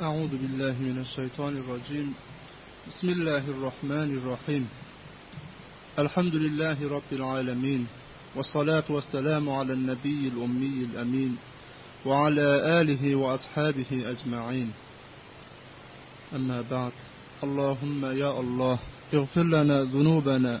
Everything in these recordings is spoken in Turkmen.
أعوذ بالله من الشيطان الرجيم بسم الله الرحمن الرحيم الحمد لله رب العالمين والصلاة والسلام على النبي الأمي الأمين وعلى آله وأصحابه أجمعين أما بعد اللهم يا الله اغفر لنا ذنوبنا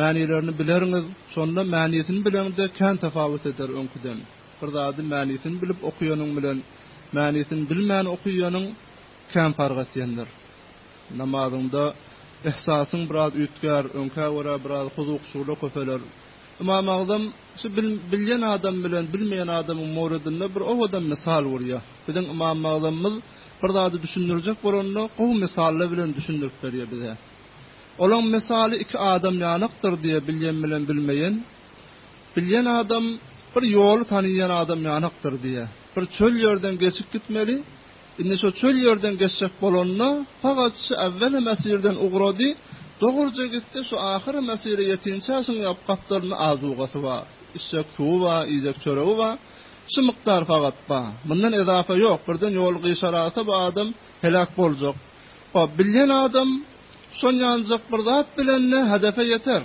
Mänilerini bilerňiz, şonda mänisini bileňde kän tapawut eder öňküden. Bir zady mänisini bilip okuyanyň bilen mänisini bilmän okuyanyň kän parg etýändir. Namazyňda ihsasyň biraz üýtgär, öňkä görä biraz huzuhşula köpeler. Ymam Agzam şu bilýän adam bilen bilmeýän adamyň moredinde bir owadan mysal urýar. Biziň Ymam Agzamymyz bir zady düşündirjek bolanda gowy mysalla bilen düşündirip berýär bize. Olaň mysaly iki adam ýanykdyr diýe bilýän bilen bilmeýän, bilýän adam bir ýoly tanyýan adam ýanykdyr diýe. Bir çöl ýerden geçip gitmeli, indi şo çöl ýerden geçjek bolanda, pagat şi äwweli Mesirden ugrady, dogurja gitse şo ahyry Mesire ýetinçä şiň ýap gapdalynda azugasy bar, içjek suwy bar, iýjek çöregi bar, şi mukdar pagat bar, mundan edafa ýok, birden ýol gyşarasa bu adam heläk boljak. O bilýän adam şonýanjyk bir zat bilende hedefe ýeter.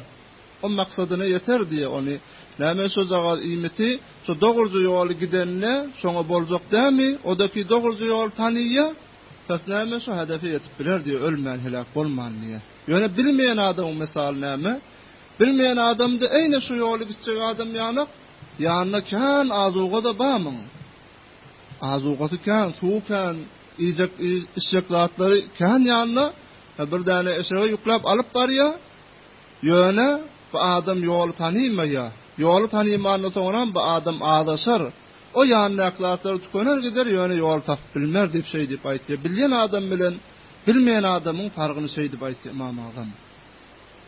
O maksadyna ýeter diýýär ony. Näme şojagaz iýmiti şo dogurja ýoly gidenine şoňa boljak dämi? O-da ki dogurja ýoly tanyýa. Bes näme şo hedefe ýetip biler diýýär ölmän heläk bolman diýýär. Ýöne bilmeýän adamyň mysaly näme? Bilmeýän adamda eýne şo ýoly gitjek adam ýanak ýanynda kän azuga-da bamyň? Azugasy kän, suwy kän, iýjek, içjek zatlary kän ýanynda. Bir däne eşege ýükläp alyp barýar. Ýöne bu adam ýoly tanymaýar. Ýoly tanymandan soňram bu adam azaşar. O ýanyndaky zatlar tükener gider, ýöne ýoly tapyp bilmer diýip şeý diýip aýtýar. Bilýän adam bilen bilmeýän adamyň pargyny şeý diýip aýtýar Ymam Azam.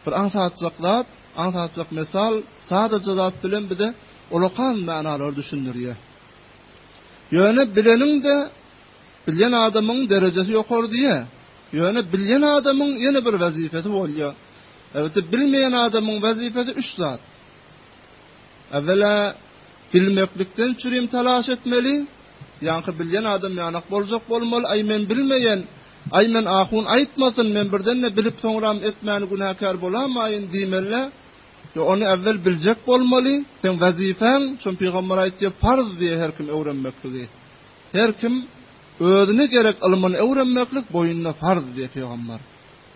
Bir aňsatjak zat, aňsatjak mysal, sadaja zat bilen bize ulakan mänalary düşündirýär. Ýöne bileniň-de, bilýän adamyň derejesi ýokary diýýä. Ýöne bilýän adamyň ýene bir wezipesi bolýar. Elbetde bilmeýän adamyň wezipesi üç zat. Äwela bilmeklikden çürim talaş etmeli. Ýaňky bilýän adam ýanak boljak bolmaly. Aý men bilmeýän, aý men ahun aýtmasyn, men birden-de bilip soňram etmän günäkär bolamaýyn diýmeli. Ýa ony äwwel biljek bolmaly, seň wezipäň, şony pygamber aýtýar, parz diýýär her kim öwrenmekligi. Her kim özüne gerek ylmyny öwrenmeklik boýnuna farz diýýär pygamber.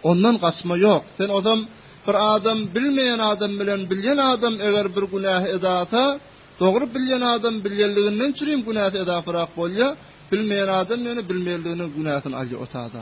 Ondan gaçma ýok. Sen ozam bir adam bilmeýän adam bilen bilýän adam eger bir günähi edasa, dogry bilýän adam bilýänliginden çürim günäsi edapyrak bolýar, bilmeýän adam ýöne bilmeýänliginiň günäsini alýar o taýda.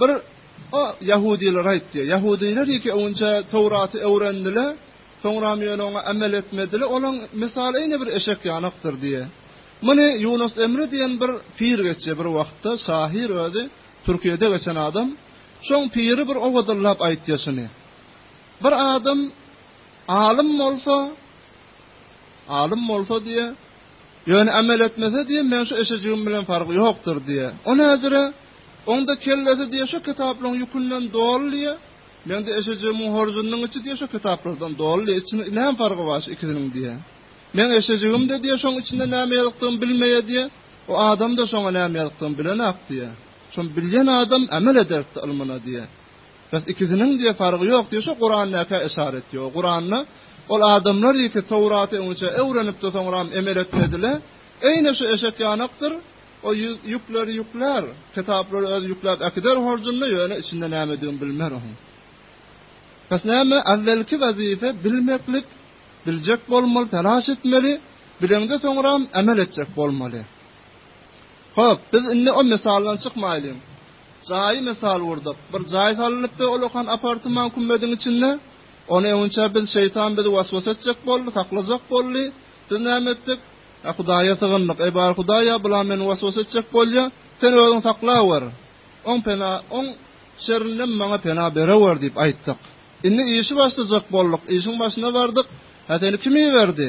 Bir a ýahudylar aýtdy. Ýahudylar ilki öňinçä Towraty öwrendiler, soňram ýöne oňa amel etmediler. Olaň mysaly ine bir eşek ýanakdyr diýýä. Muny Ýunus Emre diýen bir pir geçýä bir wagtda, şahyr özi, Türkiýede geçen adam. Şoň piri bir owadyllap aýtýa şuny. Bir adam alym bolsa, alym bolsa diýýä, Ýöne amel etmese, diýe, meň şu eşejigim bilen fargy ýokdur, diýe. O näzire, oň-da kellesi, diýe, şo kitaplaryň ýükünden doly, diýe, meň-de eşejigimiň horjunynyň içi, diýe, şo kitaplardan doly, diýe, içiniň näme fargy bar şu ikisiniň, diýe. Meň eşejigim-de, diýe, şoň içinde näme ýazykdygyny bilmeýär, diýe, o adam-da şoňa näme ýazykdygyny bilenok, diýe. Şony bilýän adam amel ederdi ylmyna, diýe. Bes ikisiniň diýe fargy ýok diýe şo Kurandäkä yşar etýär. O Kuranda ol adamlar diýe ki Towraty öňüçe öwrenipdi soňram emel etmedile. Eýne şu eşek ýanakdyr. O ýükleri ýüklär. Kitaplary öz ýükläp äkider horjunda ýöne içinde nämedigini bilmer oň. Bes näme awwelki wazife bilmeklik, biljek bolmaly, talaş etmeli, bileňde soňram emel etjek bolmaly. Hop biz indi o mysaldan çykmaýlyň. Jaýy mysal urdyk. Bir jaý salnypdy, ol okan apartman kümmediň içinde. Ony öňünçä biz şeýtan bizi waswas etjek boldy, saklajak boldy. Biz näme etdik? Ýa Hudaýa sygyndyk, Eý bar Hudaý, ýa bular meni waswas etjek bolýa, Sen özüň saklawer. Oň pena, oň şerrinden maňa pena berewer diýip aýtdyk. Indi işi başlajak bolduk. Işiň başyna bardyk. Hä seni kim iberdi?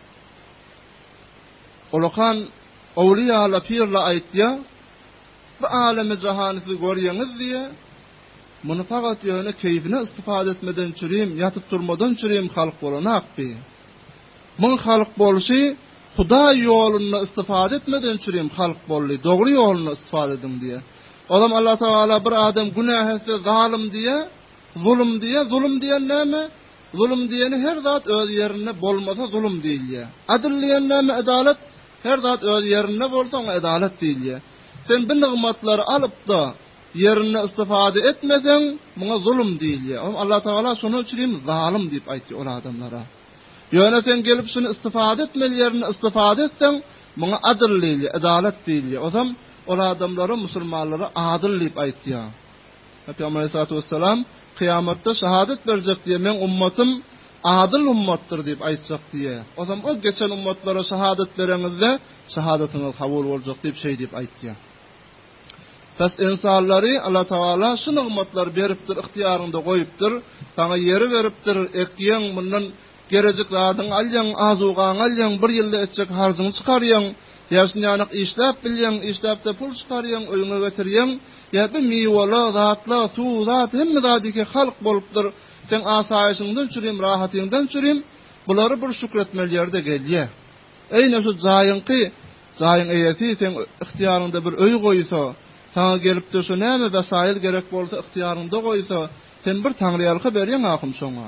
Ullakan Owlyýalla Pirle aýtýa, Bu älemi-jahany siz görýäňiz diýe, muny fakat ýöne keýpine istifade etmeden çürim, ýatyp-turmadan çürim halk bolanak diý. Muň halk bolşy Hudaý ýolunda istifade etmeden çürim halk boldy, dogry ýolunda istifade ediň diýe. Ozam Allatagala bir adam günäh etse zalym diýe, zulum diýe, zulum diýen näme? Zulum diýeni her zat öz ýerinde bolmasa zulum diýilýär. Adyl diýen näme edalat her zat öz ýerinde bolsa oňa edalat diýilýär. Sen bir nygmatlary alypda ýerinde istifada etmeseň muňa zulum diýilýär. Oňa Allah Tagala şonuň üçin hem zalym diýip aýtýar ol adamlara. Ýöne sen gelip şuny istifada etmeli ýerinde istifada etseň muňa adyl diýilýär, edalat diýilýär. Ozam ol adamlara musulmanlara adyl diýip aýtýar. Pygamber Aleyhissalatu wesselam, Kyýamatda şahadat berjek diýýär, Meň ummatym adyl ummatdyr diýip aýtjak diýýär. O zaman o geçen ummatlara şahadat bereňizde, şahadatyňyz kabul boljak diýip şeý diýip aýtýar. Pes ynsanlary Allah Tagala şu nygmatlary beripdir, ygtyýaryňda goýupdyr, saňa ýeri beripdir, ekýäň, mundan Gerejik zadyňy alýaň, azugaňy alýaň, bir ýylda etjek harjyňy çykarýaň. Ýa şunýanok işläp bilýäň, işläp-de pul çykarýaň, öýüňe getirýäň. Ýa bir miweler, zatlar, suw, zat, hemme zadiki halk bolupdyr. Seň asaýyşyňdan çürim, rahatyňdan çürim. Bulary bir şükür etmeli ýeri-de gelýär. Eýne şu jaýyňky, jaýyň eýesi seň ygtyýaryňda bir öý goýsa, saňa gelip-de şu näme wesaýyl gerek bolsa ygtyýaryňda goýsa, sen bir taňryýalka berýäň ahun şoňa.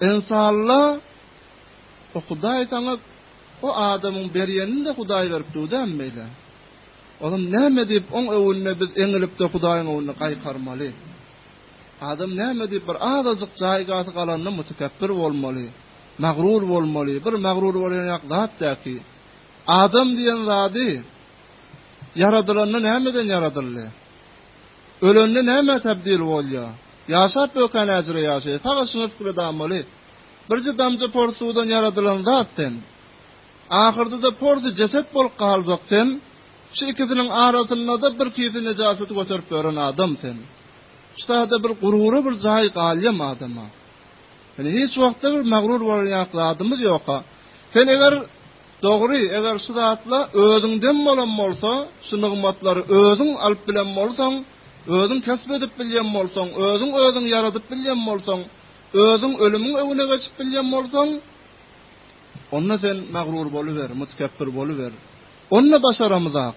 Ensallah o hudaý saňa o adamyň berýenini-de hudaý beripdi dämi beýle? Onam näme diýip oň öwünde biz eňilip-de hudaýyň öwünde gaýkarmaly? Adam näme diýip bir azajyk jaýgasy galanda mutekebbir bolmaly, magrur bolmaly? Bir magrur bolýan ýak zat dä ki. Adam diýen zady ýaradylanda nämeden ýaradyldy? Ölende nämä tabdil bolýa? Ýaşap bökän äjire ýaşaýa. Sagat şuňa pikir edammaly. Birje damja pors suwdan ýaradylan zat sen. Ahyrdada porsy jeset bolup galjak sen. Şu ikisiniň arasyndada bir kisi nejasaty göterip ýören adam sen. Şutada bir gurura bir jaý galýam adama. Ýöne hiç wagtda bir magrur bolýak zadymyz ýoka. Sen eger Dogry, eger şu zatla özüňden bolan bolsa, şu nygmatlary özüň alyp bilen bolsaň, özüň kesp edip bilýän bolsaň, özüň özüňi ýaradyp bilýän bolsaň, özüň ölümiň öňüne geçip bilýän bolsaň, onda sen magrur boluber, mutkebbir boluber. Onda başaramyzak.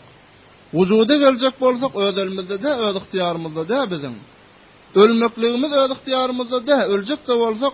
Wujuda geljek bolsak, öz elimizde dä, öz ygtyýarymyzda dä biziň. Ölmekligimiz öz ygtyýarymyzda dä, öljek-de bolsak,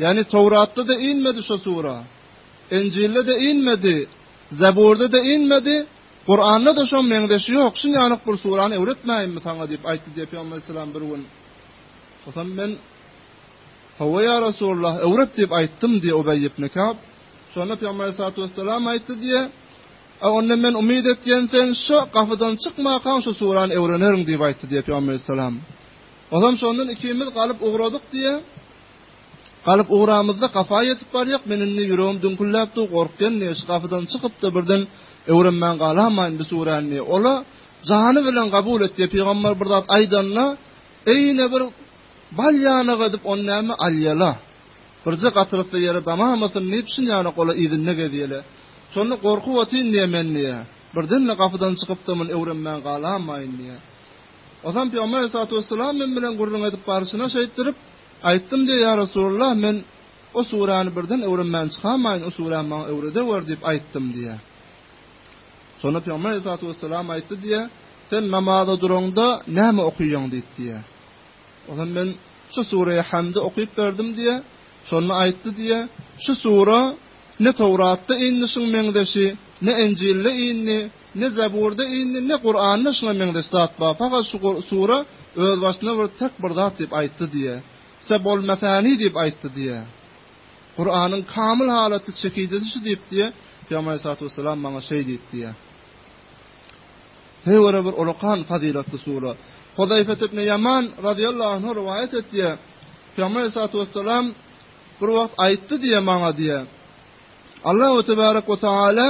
Ýagny Towratda-da inmedi şo sura. Injilde-de inmedi, Zeburda-da inmedi, Kuranda-da şoň meňzeşi ýok. Şun ýanyk bir surany öwretmäýinmi saňa diýip aýtdy diýip Pygamber aleyhissalam bir gün. Soňam men Hawa ýa Resulullah öwret diýip aýtdym diýip Ubeý ibn Kab. Şonda Pygamber aleyhissalatu wessalam aýtdy diýip. A onda men umyt etýän sen şo gafydan çykmakaň şo surany öwrenerin diýip aýtdy diýip Pygamber aleyhissalam. Ozam şondan ikimiz galyp ugradyk diýýä. Galyp ugramyzda gapa ýetip barýak, men indi ýüregim düňküldäpdi, gorkdym diýýä, şu gapydan çykypda birden öwrenmän galamaýyn bu süräni diýýä. Ola jany bilen gabul et diýýä, pygambar bir zat aýdanda, eýne bir bal ýanygy edip ony näme alýala. Birje gatrysy ýere damamasyn diýip, şun ýana gola yzynda gezýele. Şonda gorkup otyryn diýýä men diýýä. Birden-de gapydan çykypdymyn, öwrenmän galamaýyn diýýä. Hasan pygamber aleýhissalatu wessalam men bilen gürrüň edip barşyna şeýtdirip, Aýtdym diýe, ýa Resulallah, men o suräni birden öwrenmän çykamaýyn, o suräni maňa öwredeweri diýip aýtdym diýe. Şonda pygamber aleýhissalatu wessalam aýtdy diýe, Sen namaza duraňda näme okaýaň diýdi diýe. Ondan men şu sureýi Hamdy okyp berdim diýe, şonda aýtdy diýe, Şu sura ne Towratda indi şuň meňzeşi, ne Enjilde indi, Ne Zeburda indi, ne Kuranda şuňa meňzeş zat bar, fakat şu sure özbaşyna bir tek bir zat diýip aýtdy diýe. Seb'ul mesani diýip aýtdy diýe. Kuranyň kamyl halatda çekijesi şu diýip diýe, Pygamber Aleyhissalatu vesselam maňa şeý diýdi diýe. Heý göre bir ulakan fazilatly sure. Huzayfet ibn Yaman radiyallahu anhu rivayet et diye. Peygamber aleyhissalatu vesselam bir wagt aytdy diye maňa diye. Allahu tebarek we taala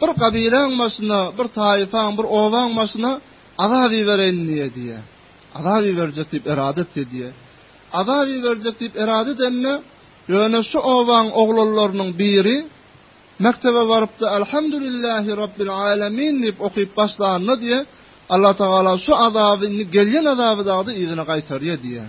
bir gabiläň başyna, bir taýyfaň, bir obaň başyna azap ibereýin diýýär. Azap iberjek diýip erada etdi diýýär. Azap iberjek diýip erada edende, ýöne şu obaň oglanlarynyň biri mekdebe barypdy, Elhamdülillahi Rabbil alamin diýip okyp başlanda diýýär, Allah tagala şu azaby indi gelýän azaby dagdy yzyna gaýtarýar diýýär.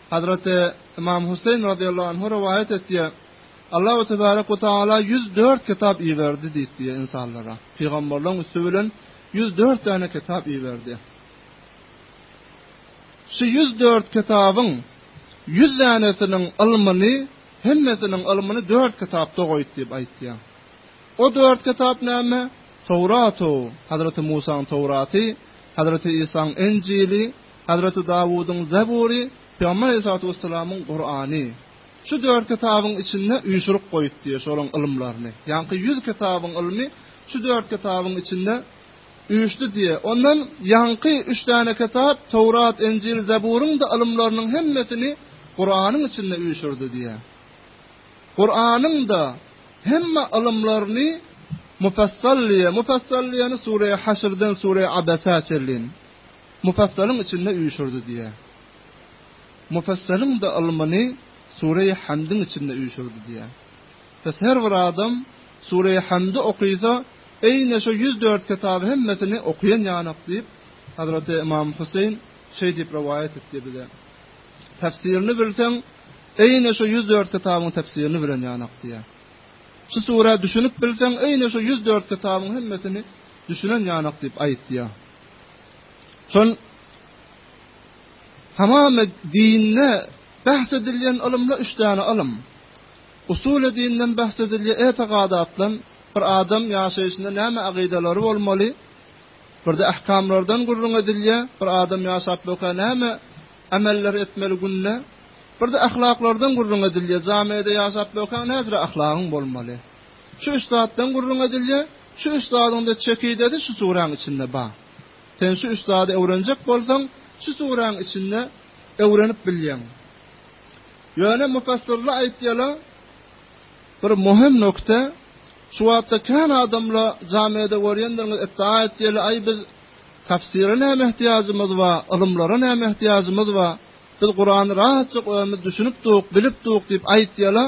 Hazreti Ymam Huseýn razyýallahu anhu rowaýat etýär, Allahu tebarek we tagala ýüz dört kitap iberdi diýip diýýär ynsanlara. Pygamberleriň üsti bilen ýüz dört däne kitap iberdi. Şu ýüz dört kitabyň ýüz dänesiniň ylmyny, hemmesiniň ylmyny dört kitapda goýdy diýip aýtýar. O dört kitap näme? Towrat-u, Hazreti Musaň Towraty, Hazreti Isaň Injili, Hazreti Dawudyň Zebury, Pygamber Aleyhissalatu Wesselamyň Kurany. Şu dört kitabyň içinde üýşürip goýup diýýär şolaryň ylymlaryny. Ýaňky ýüz kitabyň ylmy şu dört kitabyň içinde üýşdi diýýär. Ondan ýaňky üç däne kitap Towrat, Enjil, Zeburyň-da ylymlarynyň hemmesini Kuranyň içinde üýşürdi diýýär. Kuranyň-da hemme ylymlaryny Mufassal diýýär. Mufassal diýeni Sure-i Haşrden Sure-i Abesä çenlin. Mufassalyň içinde üýşürdi diýýär. Mufassalyň-da ylmyny Sureýi Hamdyň içinde üýşürdi diýýär. Pes her bir adam Sureýi Hamdy okysa, eýne şo ýüz dört kitaby hemmesini okaýan ýanak diýip, Hazraty Ymam Huseýin şeý diýip rowaýat etdi bize. Tefsirini bilseň, eýne şo ýüz dört kitabyň tefsirini bilen ýanak diýýär. Şu surä düşünip bilseň, eýne şo ýüz dört kitabyň hemmesini düşünen ýanak diýip aýt diýýär. Son tamam dinde bahs edilýän ylymla üç däne ylym. Usul dinden bahs edilýär, etigadatdan bir adam ýaşaýşynda näme agydalary bolmaly? Bir-de ahkamlardan gürrüň edilýär, bir adam ýaşap bökä näme ameller etmeli günde? Bir-de ahlaklardan gürrüň edilýär, jamiýede ýaşap bökä näzire ahlagyň bolmaly? Şu üç zatdan gürrüň edilýär. Şu üç zadyň-da çekidesi şu suräň içinde bar. Sen şu üç zady öwrenjek bolsaň, şu suräň içinde öwrenip bilýäň. Ýöne mufassyrlar aýtýarlar, Bir möhüm nokta, şu wagtda kän adamlar jamiýede görýändirňiz, iddia etýärler, Aý, biz tafsire näme ihtiýajymyz bar, ylymlara näme ihtiýajymyz bar? Biz Kurany rahatjyk özümiz düşünip duk, bilip duk diýip aýtýarlar.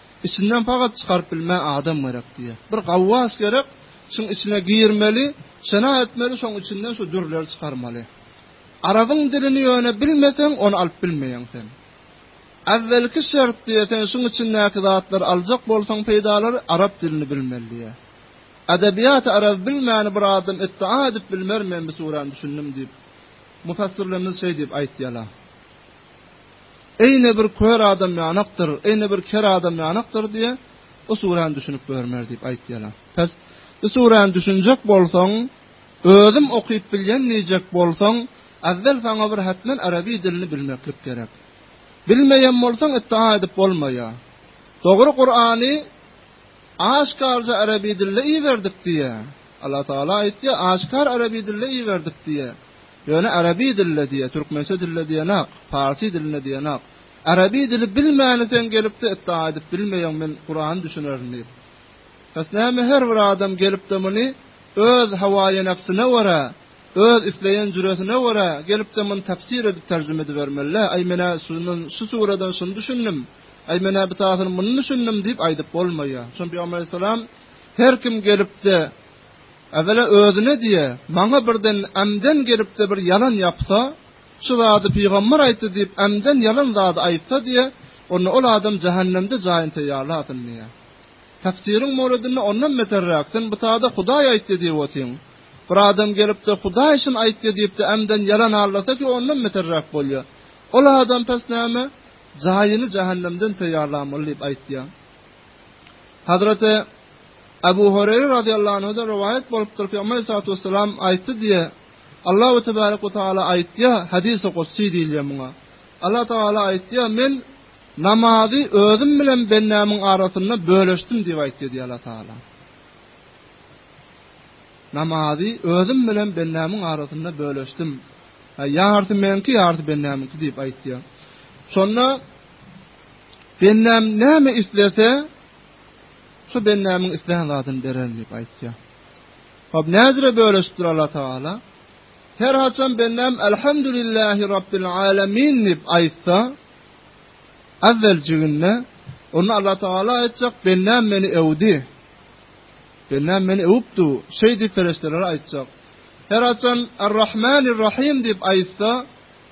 Içinden pagat çykaryp bilmän adam gerek diýýär. Bir gawwas gerek, şuň içine girmeli, şena etmeli, şoň içinden şu dürleri çykarmaly. Arabyň dilini ýöne bilmeseň, ony alyp bilmeýäň sen. Äwwelki şert diýýär, sen şuň içindäki zatlary aljak bolsaň peýdalary, arap dilini bilmeli diýýär. Edebiýaty araby bilmäni bir adam iddia edip bilmer, men bu suräni düşündim diýip, mufassyrlarymyz şeý diýip aýtýarlar. Eýne bir kör adam ýanakdyr, eýne bir ker adam ýanakdyr diýe bu suräni düşünip görmer diýip aýtýarlar. Pes, bu suräni düşünjek bolsaň, özüm okyp bilýän diýjek bolsaň, awwel saňa bir hetmen araby dilini bilmeklik gerek. Bilmeýän bolsaň iddia edip bolmaýar. Dogry Kurany aşkarja araby dilde iberdik diýe. Alla Taala aýtýar, aşkar araby dilde iberdik diýe. Ýöne arabi dilde diýýär, türkmençe dilde diýenok, parsy dilinde diýenok. Arabi dili bilmäni sen gelipde iddia edip bilmeýäň men Kurany düşünerin diýip. Bes näme her bir adam gelipde muny öz hawaýenefsine görä, öz isleýän jüresine görä gelipde muny tafsir edip terjime edibermelä, aý menä şundan şu suradan şuny düşündim, aý menä bitasyny muny düşündim diýip aýdyp bolmaýar. Şon Pygamber Aleyhisselam her kim gelipde Äwelä özüne diýe, maňa birden ämden gelip-de bir ýalan ýapsa, Şu zady pygamber aýtdy diýip ämden ýalan zady aýtsa diýe, onda ol adam jähennemde jaýyny teýýarlasyn diýe. Tafsiryň mowladynda ondan beterräk, sen bu sada Hudaý aýtdy diýip otyň. Bir adam gelip-de Hudaý şuny aýtdy diýip-de ämden ýalan allasa ki ondan beterräk bolýa. Ol adam pes näme? Jaýyny jähennemden teýýarlamaly diýip aýtýa. Hazreti Abu Horeýre radyýallahu anhudan rowaýat bolupdyr, Pygamber aleyhissalatu wessalam aýtdy diýe, Allahu tebarek we taala aýtýa, hadisi gudsy diýilýä muňa. Allah taala aýtýa, men namazy özüm bilen bendämiň arasynda bölüşdim diýip aýtýa diýe Allah taala. Namazy özüm bilen bendämiň arasynda bölüşdim. Ýarysy menki, ýarysy bendämiňki diýip aýtýa. Şonda Bendäm näme islese, şu bendämiň islän zadyny bererin diýip aýtýar. Hop, näzire bölüşipdir Allah Taala. Her haçan bendäm elhamdülillahi rabbil alamin diýip aýtsa, awweljiginde onda Allah Taala aýtjak, bendäm meni öwdi. Bendäm meni öwüpdi. Şeýdi perişdeler aýtjak. Her haçan Errahmanir Rahim diýip aýtsa,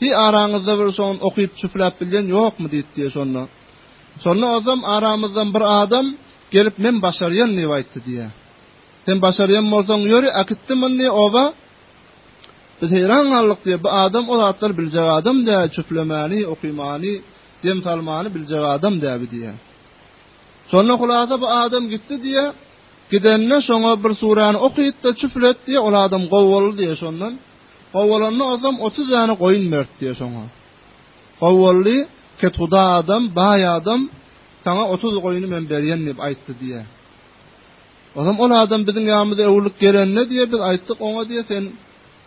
Hi, araňyzda bir şoňun okyp çüpläp bilýän ýokmy diýip diýe şonda. Şonda ozam aramyzdan bir adam gelip men başarýan diýip aýtdy diýe. Sen başarýan bolsaň ýöri äkitdim indi oba. Biz heýran galdyk diýe bu adam o zatlar biljek adam dä çüplemäni, okymany, dem salmany biljek adam dä bi diýe. Şonda hulasa bu adam gitdi diýe. Gidende şoňa bir surany okyt da çüplet diýe ol adam gowy boldy diýe şondan. Gowalanda adam otuz däne goýun bert diýer şoňa. Gowaldy, ketguda adam, baý adam, saňa otuz goýuny men berýän diýip aýtdy diýer. Ozam ol adam biziň ýanymyza öwrülip gelende diýer, biz aýtdyk oňa diýer, sen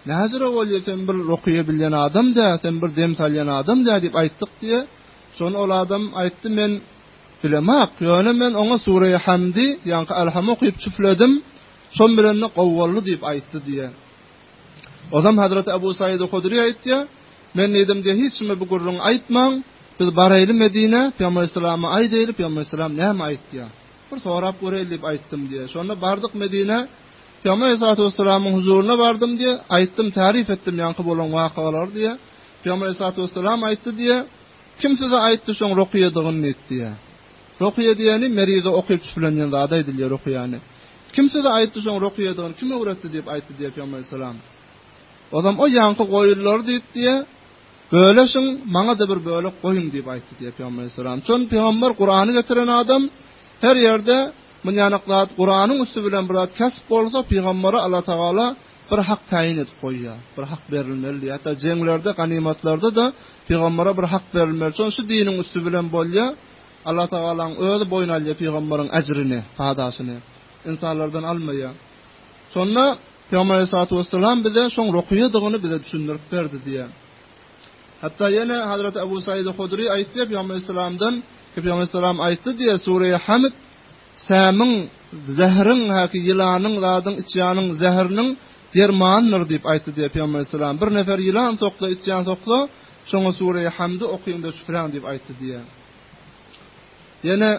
näjere bolýar, sen bir rokyýa bilýän adam dä, sen bir dem salýan adam dä diýip aýtdyk diýer. Şony ol adam aýtdy, men bilemak, ýöne men oňa Sure-i Hamdi, ýaňky Alham okyp çüfledim, şon bilen-de gowaldy diýip aýtdy diýer. Ozam Hazreti Abu Saýydy Hudri aýtýar, Men diýdim, diýe, hiç kime bu gürrüňi aýtmaň, biz baraýly Medinä, Pygamber Islama aýdaýly, Pygamber Islam näme aýtýar? Bir sorap göräýli diýip aýtdym, diýe. Şonda bardyk Medinä, Pygamber Aleyhissalatu vesselamyň huzuryna bardym, diýe, aýtdym, taryf etdim ýaňky bolan wakalar, diýe. Pygamber Aleyhissalatu vesselam aýtdy, diýe, Kim size aýtdy şoň rukyýadygyny? diýdi. Rukyýa diýeni merize okyp çüplenýän zada aýdylýar rukyýany. Kim size aýtdy şoň rukyýadygyny kim öwretdi diýip aýtdy diýe Pygamber Aleyhisselam Ozam o ýaňky goýunlary diýip diýe böleşiň maňa-da bir bölek goýuň diýip aýtdy diýe Pygamber Aleyhisselam Çün Pygamber Kurany getiren adam her ýerde munýanak zat Kuranyň üsti bilen bir zat kesp bolsa Pygambere Allah Tagala bir hak taýyn edip goýýa bir hak berilmeli diýe hatda jeňlerde ganymatlarda-da Pygambere bir hak berilmeli Çün şu diniň üsti bilen bolýa Allatagalaň Özi boýun alýar pygamberiň äjrini, padasyny ynsanlardan almaýar. Şonda Pygamber Aleyhissalatu wesselam bize şoň rukyýadygyny bize düşündirip berdi diýýär. Hatda ýene Hazreti Abu Saýydy Hudri aýtýar Pygamber Aleyhissalamdan, Pygamber Aleyhissalam aýtdy diýýär Sureýi Hamd sämiň, zähriň, häki ýylanyň, zadyň içýäniň zähriniň dermanydyr diýip aýtdy diýýär Pygamber Aleyhissalam. Bir nefer ýylan soksa, içýan soksa, şoňa Sureýi Hamdy okyň-da şüfräň diýip aýtdy diýýär. Ýene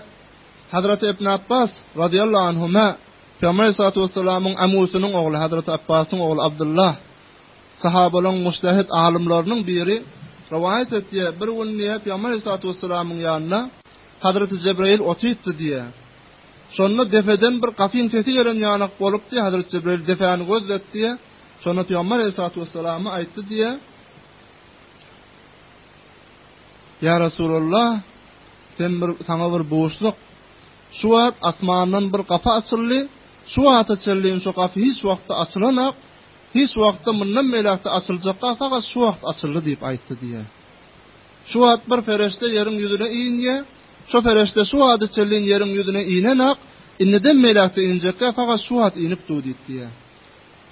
Hazreti Ibn Abbas radiyallahu anhuma Peygamber Aleyhissalatu vesselamyň amusynyň ogly Hazreti Abbasyň ogly Abdullah sahabalyň müştehit alymlarynyň biri rivayet etýär. Bir gün diýýär Peygamber Aleyhissalatu vesselamyň ýanyna Hazreti Cebrail otytdy diýýär. Şonda depeden bir gapyň sesi gelen ýanak bolupdy. Hazreti Cebrail depeni gözletdi. Şonda Peygamber Aleyhissalatu vesselama aýtdy diýýär. Ýa Resulallah, sen bir, saňa bir buşluk. Şu wagt asmandan bir gapy açyldy, şu wagta çenliň şu gapy hiç wagtda açylanok, hiç wagtda mundan beýläk-de açyljak gapy fakat şu wagt açyldy diýip aýtdy diýýär. Şu wagt bir pereşde ýeriň ýüzüne inýär, şo pereşde şu wagta çenliň ýeriň ýüzüne inenok, indiden beýläk-de injek gapy fakat şu wagt inip dur diýip diýýär.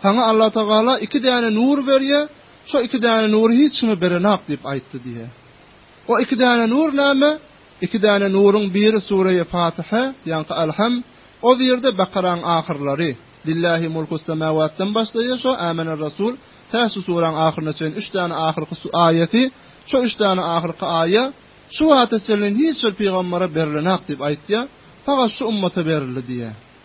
Saňa Allatagala iki däne nur berýär, şo iki däne nury hiç kime berenok diýip aýtdy diýýär. O iki däne nur näme? Iki däne nuryň biri Sureýe Fatyha, ýaňky Alham, o biri-de Bakaraň ahyrlary. Lillahi mulkus semawatdan başlaýar şo Amener Rasul tä şu suraň ahyryna çenli üç däne ahyrky su aýaty, şo üç däne ahyrky aýa şu wagta çenli hiç bir pygambere berilenok diýip aýtýar, pagat şu ummata berildi diýýär.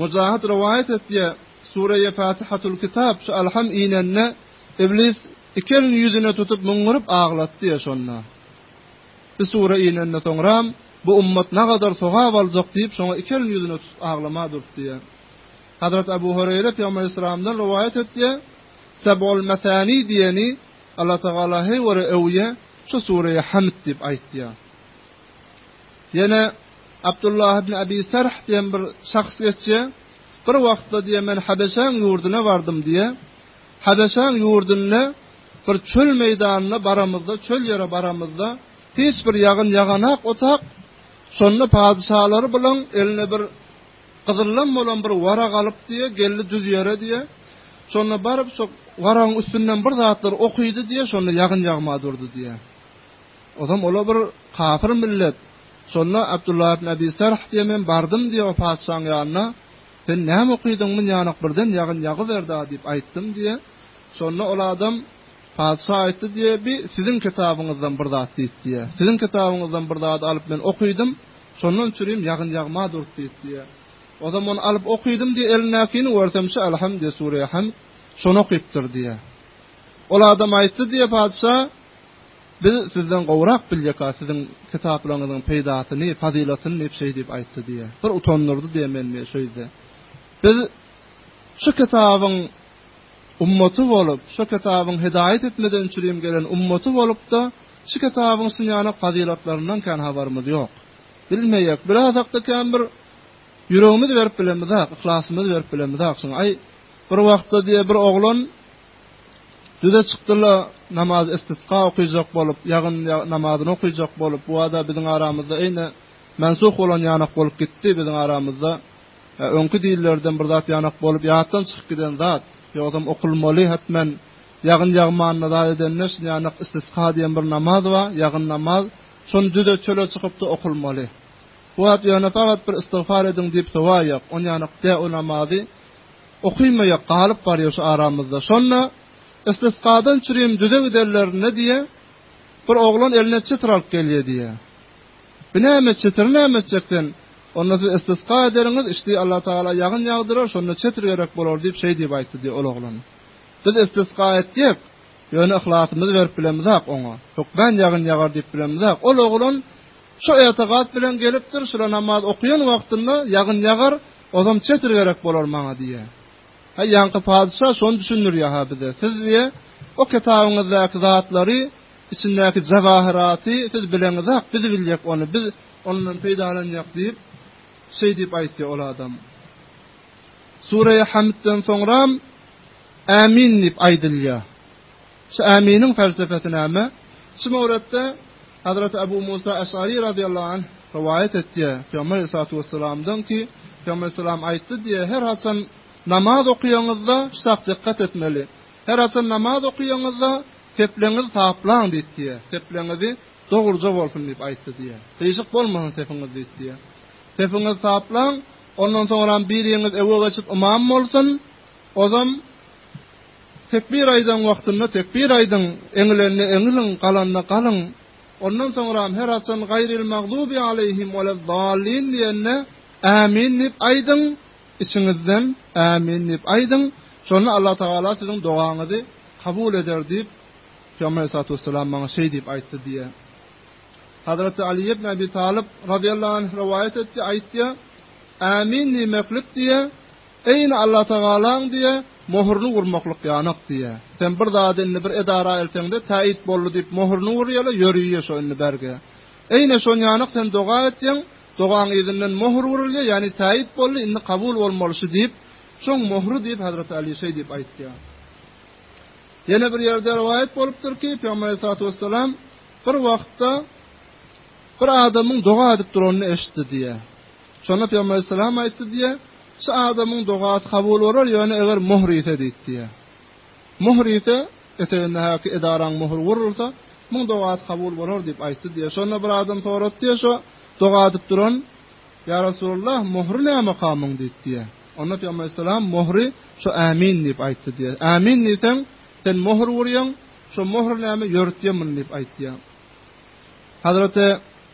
Mujahyt rowaýat etýär, Sureýe Fatihatul Kitap, şu Alham inende, Iblis iki elini ýüzüne tutup muňňuryp aglatdy diýýär şonda. Bu sure inende soňram, bu ummat nagadar sogap aljak diýip, şoňa iki elini ýüzüne tutup aglama durupdy diýýär. Hazrat Abu Hureýre Pygamber Aleyhisselamdan rowaýat etýär, Seb'ul Mesani diýeni Allatagala heý göre öwýe, şu sureýe Hamd diýip aýt diýýär. Ýene Abdullah ibn Abi Serh diýen bir şahs geçýär. Bir wagtlar diýýär, men Habeşäň ýurduna bardym diýýär. Habeşäň ýurdunda bir çöl meýdanyna baramyzda, çöl ýere baramyzda, hiç bir ýagyn ýaganak otap, şonda padyşalary bilen eline bir gyzyllam bolan bir warag alyp diýýär, geldi düz ýere diýýär. Şonda baryp, şo waragyň üstünden bir zatlar okydy diýýär, şonda ýagyn ýagma durdy diýýär. Ozam ola bir kapyr millet. Şonda Abdullah ibn Abi Serh diýe men bardym diýe o patyşaň ýanyna. Sen näme okydyň myn ýanak birden ýagyn ýagyberda diýip aýtdym diýe. Şonda ol adam Patyşa aýtdy diýe bi siziň kitabyňyzdan bir zat diýip diýe. Siziň kitabyňyzdan bir zat alyp men okydym. Şondan çürim ýagyn ýagma durdy diýip diýe. Ozam ony alyp okydym diýe elindäkini görsem şu Elhamd diýe sure Hamd şony okypdyr diýe. Ol adam aýtdy diýe patyşa Biz sizden gowrak bilýekaa siziň kitaplaryňyzyň peýdasyny, fazylatyny diýip şeý diýip aýtdy diýe. Bir utandyrdy diýe men diýe şeýde. Biz şu kitabyň ummaty bolup, şu kitabyň hidaýat etmeden çürim gelen ummaty bolup-da, şu kitabyň synýanak fazylatlaryndan kän habarymyz ýok. Bilmeýek. Biraz hakda kän bir ýüregimiz berip bilemizak, yhlasymyz berip bilemizak. Şoň aý bir wagtda diýe bir oglan Düze çykdy-la, namazy istisga okyjak bolup, ýagyn namazyny okyjak bolup, bu wada biziň aramyzda eýne mensuh bolan ýanak bolup gitdi, biziň aramyzda öňki dillerden bir zat ýanak bolup, ýatdan çykyp giden zat, ýogsam okulmaly hetmen, ýagyn ýagmanda zat edende şu ýanak istisga diýen bir namaz bar, ýagyn namaz, şony düze çöle çykyp-da okulmaly. Bu wagt ýöne fakat bir istigfar ediň diýip sowaýak, onýanak dä o namazy, Okynmaýak galyp barýa şu aramyzda. Şonda istisgadan çürim düze giderlerinde diýe, bir oglan eline çytyr alyp gelýä diýe. Bu näme çytyry näme etjek sen? Onda siz istisga ederiňiz, işdi Allatagala ýagyn ýagdyrar, şonda çytyr gerek bolar diýip şeý diýip aýtdy diýe ol oglan. Biz istisga etjek, ýöne yhlasymyzy berip bilemizak oňa. Hökmän ýagyn ýagar diýip bilemizak. Ol oglan şu etigat bilen gelipdir, şula namaz okyan wagtynda ýagyn ýagar, Ozam çetr gerek bolar maňa diýýär. Häý, ýaňky padyşa şony düşündirýär-hä bize. Siz diýýär, o kitabyňyzdaky zatlary, içindäki jawahyraty siz bileňizak, biz biljek ony, biz ondan peýdalanjak diýip, şeý diýip aýtýar ol adam. Sureýi Hamdden soňram Ämin diýip aýdylýar. Şu Äminiň pelsepesi näme? Şu mowretde Hazreti Abu Musa Eş'ari radyýallahu anh rowaýat etýär, Pygamber aleyhissalatu wessalamdan ki, Pygamber aleyhissalam aýtdy diýýär, her haçan namaz okaýaňyzda şusak dikkat etmeli, her haçan namaz okaýaňyzda kepleňizi saplaň diýip diýýär, kepleňizi dogruja bolsun diýip aýtdy diýýär, gyşyk bolmasyn sepiňiz diýip diýýär. Sepiňizi saplaň, ondan soňram biriňiz öwe geçip ymam bolsun, Ozam tekbir aýdan wagtynda tekbir aýdyň, eňilende eňiliň, galanda galyň. Ondan soňram her haçan gaýril magdubi aleýhim weleddallin diýende Ämin diýip aýdyň, içiňizden Ämin diýip aýdyň, şonda Allah Tagala siziň dogaňyzy kabul eder diýip, Pygamber Aleyhissalatu Vesselam maňa şeý diýip aýtdy diýýär. Hazreti Ali ibn Abi Talyp radiyallahu anh rivayet etti aytdı. Amin diýmeklik diýe Eýni Allatagalaň diýe mohuryny urmaklyk ýanak diýe. Sen bir zady indi bir edara elteňde täýit boldy diýip mohuryny urýala ýöriýe şo indi berge. Eýne şon ýanak sen doga etýeň, dogaň yzyndan mohury urulýa ýani täýit boldy indi kabul bolmaly şy diýip şoň mohury diýip Hazreti Aly şeý diýip aýtýa. Ýene bir ýerde rowaýat bolupdyr ki Pygamber Aleyhissalatu Vesselam bir wagtda bir adamyň doga edip duranyny eşitdi diýe. Şonda Pygamber aleyhisselam aýtdy diýe, Şu adamyň dogasy kabul bolar, ýöne eger mohr iýse diýdi diýe. Mohr iýse, eteginde häki edaraň mohury gurulsa, muň dogasy kabul bolar diýip aýtdy diýe. Şonda bir adam sorady diýe, şo doga adyp duran, Ýa Resulallah, mohry näme kamyň diýdi diýe. Onda Pygamber aleyhisselam mohry şo ämin diýip aýtdy diýe. Ämin diýseň, sen mohr gurýaň, şo mohr näme ýörütýemini diýip aýt diýe. Hazreti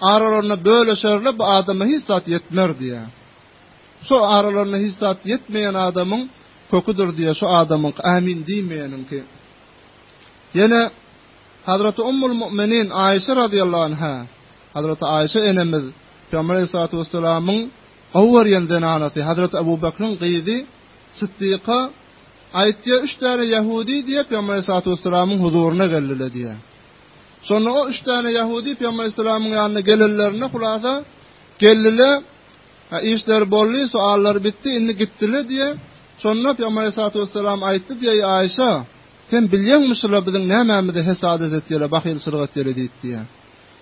Aralarynda bölüşerler, bu adama hiç zat ýetmer diýýär. Şu aralarynda hiç zat ýetmeýän adamyň köküdir diýýär şu adamyňky, ämin diýmeýäniňki. Ýene Hazreti Ummul Müminin Aişe radiyallahu anha, Hazreti Aişe enemiz Peygamber aleyhissalatu vesselamyň gowy görýän zenanasy, Hazreti Ebu Bekriň gyzy Siddiqa aýtdy, üç däne Yahudi diýip Peygamber aleyhissalatu vesselamyň huzuryna geldiler diýýär. Şonda o üç däne ýahudy pygamber aleyhissalamyň ýanyna gelenlerinde hulasa geldiler. Ha işleri boldy, soallary bitdi, indi gitdiler diýe. Şonda pygamber aleyhissalatu vesselam aýtdy diýe Aýşa, sen bilýäňmi şular biziň nämämize hesadet etýärler, bahylçylyk etýärler diýip diýe.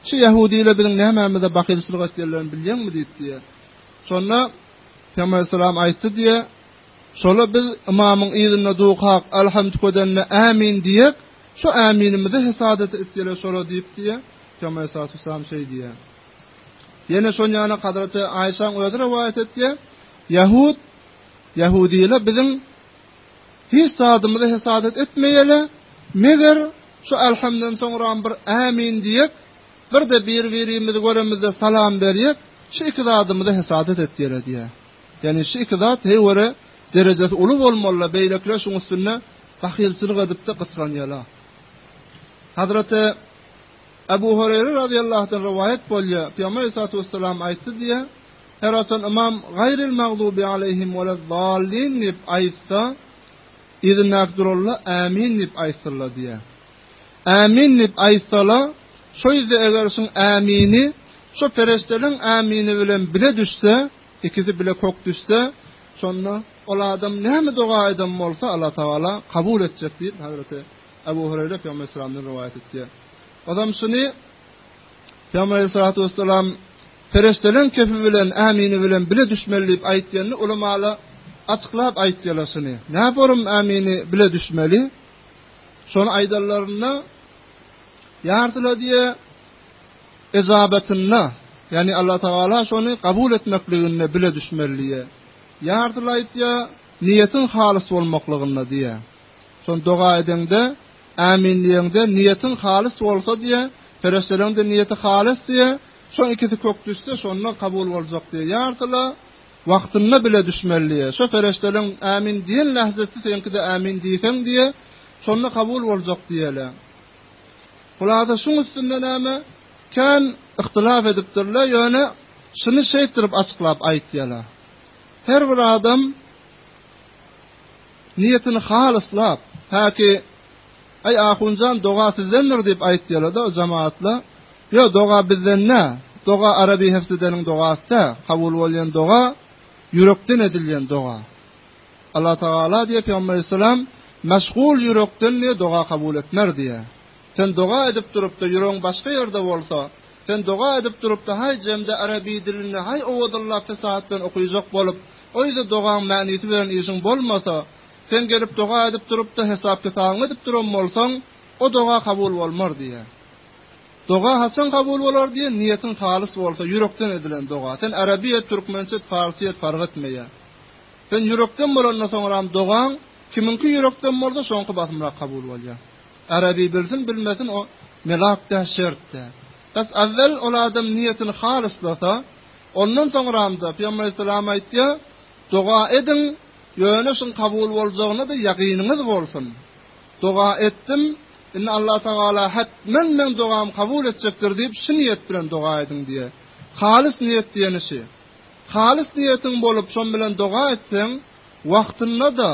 Şu ýahudylar biziň nämämize bahylçylyk etýärlerini bilýäňmi diýip diýe. Şonda pygamber aleyhissalam aýtdy diýe, şola biz imamyň yzynda dukak, alhamd ködende ämin diýek. Şu äminimize hesadet et ýele şora diýip diýýä. Şam Aýşa susam şeý diýýä. Ýene şonýana Hazreti Aýşaň özi rowaýat etýä. Ýahud Ýahudylar biziň hiç zadymyzy hesadet etmeýele, meger şu alhamdan soňram bir ämin diýip, bir-de bir-birimizi göremizde salam berýek, şu iki zadymyzy hesadet et ýele diýýä. Ýani şu iki zat heý göre derejesi uly bolmaly, beýlekiler şuň üstünde Bahylçylyk edip-de gysganýarlar. Hazreti Ebu Hureýre razyýallahdan rowaýat bolýar, Pygamber aleyhissalatu wessalam aýtdy diýýär, Her haçan ymam Gaýril magdubi aleyhim weleddallin diýip aýtsa, yzyndaky duranlar Ämin diýip aýtsynlar diýýär. Ämin diýip aýtsalar, şo ýerde eger şuň Ämini şo perişdeleriň Ämini bilen bile düşse, ikisi bile kök düşse, şonda ol adam näme doga eden bolsa, Allatagala kabul etjek diýip, Hazreti Abu Hureyre Pygamber Aleyhisselamdan rivayet etýär. Adam şuny Pygamber Aleyhissalatu vesselam perişdeleň kefi bilen, amini bilen bile düşmeli diýip aýtýandy, ulamala açyklap aýtýarlar şuny. Näme orum amini bile düşmeli? Şony aýdanlarynda ýartyla diýe Ejabatynda, ýagny Allatagala şony kabul etmekliginde bile düşmelidiýýä. Ýardyl aýtýa, Niýetiň halys bolmaklygynda diýýä. Şony doga edeňde, Ämin diýeňde, niýetiň halys bolsa diýýä, pereşdeleriňde niýeti halys diýýä, şoň ikisi kök düşse, şonda kabul boljak diýýä. Ýardyla wagtynda bile düşmelidiýýä. Şo pereşdeleriň Ämin diýen lähzesi seňkide Ämin diýseň diýýä, şonda kabul boljak diýýälä. Hulasa şuň üstünde näme kän yhtylaf edipdirler, ýöne şuny şeýtdirip açyklap aýtýarlar. Her bir adam niýetini halyslap, häki Aý ahunjan doga sizdendir diýip aýtýarlar-da o jemaatlar. Ýok, doga bizden nä? Doga Arabi Hefzideniň dogasy-da, kabul bolýan doga ýürekden edilýän doga. Allatagala diýýär, Pygamber aleyhisselam, Meşgul ýürekden diýýär, doga kabul etmez diýýär. Sen doga edip durup-da, ýüregiň başga ýerde bolsa, sen doga edip durup-da, haý jemde araby dilini haý owadanlap pesahat bilen okyjak bolup, o ýerde dogaň mänisi beren işiň bolmasa, sen gelip doga edip durup-da, hesap-kitabyňy edip duran bolsaň, o doga kabul bolmaz diýýär. Doga haçan kabul bolar diýýär, niýetiň halys bolsa, ýürekden edilen doga. Sen araby et, türkmençe et, parsy et, fark etmeýär. Sen ýürekden bolanda soňram dogaň kimiňki ýürekden bolsa şoňky basymrak kabul bolýa. Araby bilsin bilmesin o melak dä şert dä. Bes awwel ol adam niýetini halyslasa ondan soňramda Pyýamber Aleyhisselam aýtýa doga ediň ýöne şuň kabul boljagyna da ýagynyňyz bolsun. Doga etdim indi Allah Tagala hetmen meň dogamy kabul etjekdir diýip şu niýet bilen doga ediň diýe. Halys niýet diýeni şi. Halys niýetiň bolup şon bilen doga etseň, wagtynda-da,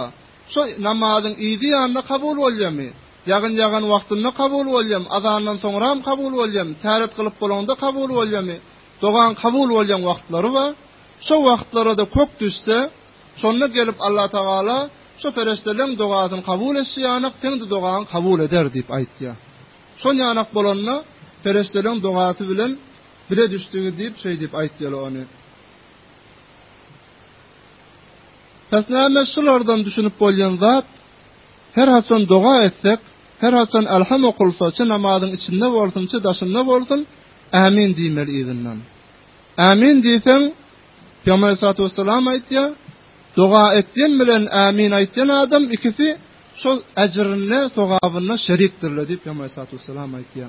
şo namazyň yzy ýanyna kabul boljamy? Ýagyn ýagan wagtynda kabul boljamy? Azandan soňram kabul boljamy? Täret gylyp bolaňda kabul boljamy? Dogaň kabul bolýan wagtlary bar. Şo wagtlara-da kök düşse, şonda gelip Allatagala şo pereşdeleň dogasyny kabul etşi ýanak seň-de dogaňy kabul eder diýip aýtýar. Şon ýanak bolanda pereşdeleň dogasy bilen Bile düşdigi diýip şeýdip aýtýala ony. Pes näme şulardan düşünip bolýan zat, her haçan doga etsek, her haçan alham okulsa, çy namazyň içinde bolsun, çy daşynda bolsun, ämin diýmeli yzyndan. Ämin diýseň, Pygamber Aleyhissalatu vesselam aýtýa, doga etýän bilen ämin aýtýan adam ikisi şol ejrinde, sogabynda şerikdirler diýip Pygamber Aleyhissalatu vesselam aýtýa.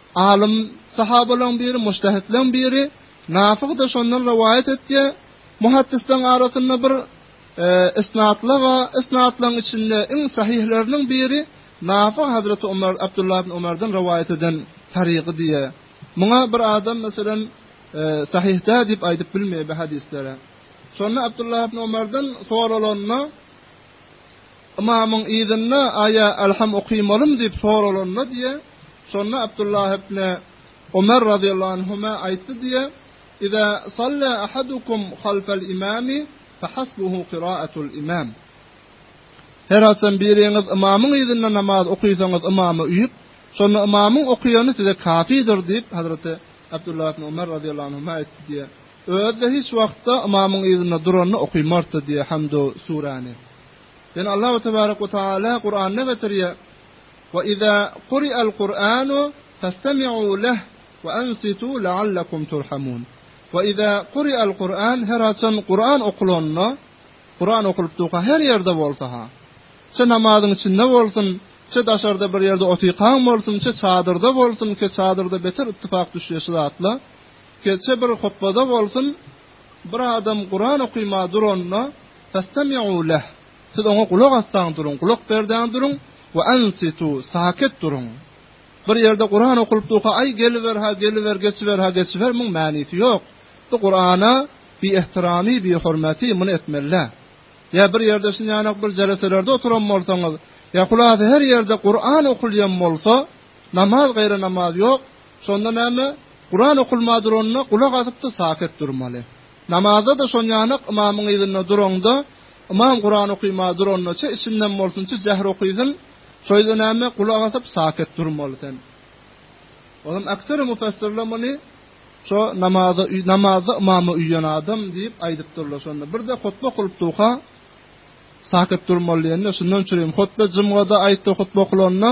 Alym, sahabalaň biri, mujtehitleň biri, Nafi-da şondan rowaýat etýär, muhaddislaň arasynda bir isnatla bar, isnatlaň içinde iň sahyhleriniň biri, Nafi Hazreti Umar, Abdullah ibn Umardan rowaýat eden tarygy diýýär. Muňa bir adam, meselem, sahyh-da diýip aýdyp bilmeýär bu hadislere. Şonda Abdullah ibn Umardan soralanda, Ymamyň yzynda aýa Alham okymalym diýip soralanda diýe, şonda Abdullah ibne Omer razyýallahu anhuma aýtdy diýe, Iza salla ahadukum halfal imami fahasbuhu qiraatul imam. Her haçan biriňiz ymamyň yzynda namaz okysaňyz ymama uýup, şonda ymamyň okýany size kafydyr diýip Hazreti Abdullah ibne Omer razyýallahu anhuma aýtdy diýe. Özi-de hiç wagtda ymamyň yzynda duranda okymardy diýýär Hamdu süräni. Ýöne Allahu tebarek we taala Kuranda getirýär, Ve iza kuri'al Kur'anu fastami'u leh ve ansitu leallekum turhamun. Ve iza kuri'al Kur'an her haçan Kur'an okulanda, Kur'an okulyp durka her yerde bolsa ha. Çe namazyň içinde bolsun, çe daşarda bir yerde otykan bolsun, çe çadyrda bolsun, ke çadyrda beter ittifak düşýär şu zatla. Gelse bir hutbada bolsun, bir adam Kuran okyma duranda, Fastami'u leh, siz oňa gulak assaň duruň, gulak berdaň duruň, we ansitu, saket duruň. Bir ýerde Kuran okulyp durka, aý geliber ha, geliber, geçiber ha, geçiber, muň manysy ýok. Bu Kurana bi ehtiramy, bi hormaty, muny etmelidä. Ýa bir ýerde şunýanak bir jeleselerde oturan bolsaňyz, ýa hulasa her ýerde Kuran okulýan bolsa, namaz gaýra namaz ýok, Şonda näme? Kuran okulma duranyna gulak asypda saket durmaly. Namazda-da şon ýanak ymamyň yzynda duraňda, ymam Kuran okyma duranyna çe içinden bolsun çe jähr okysyn, şoýda näme gulak asyp saket durmaly sen. Ozam aksary mufassyrlar muny şo namaza namazda ymama uýýan adam diýip aýdypdyrlar şonda. Birde hutba okulypdyka saket durmaly diýende şundan çüri hem hutba jumgada aýtdy hutba okulanda,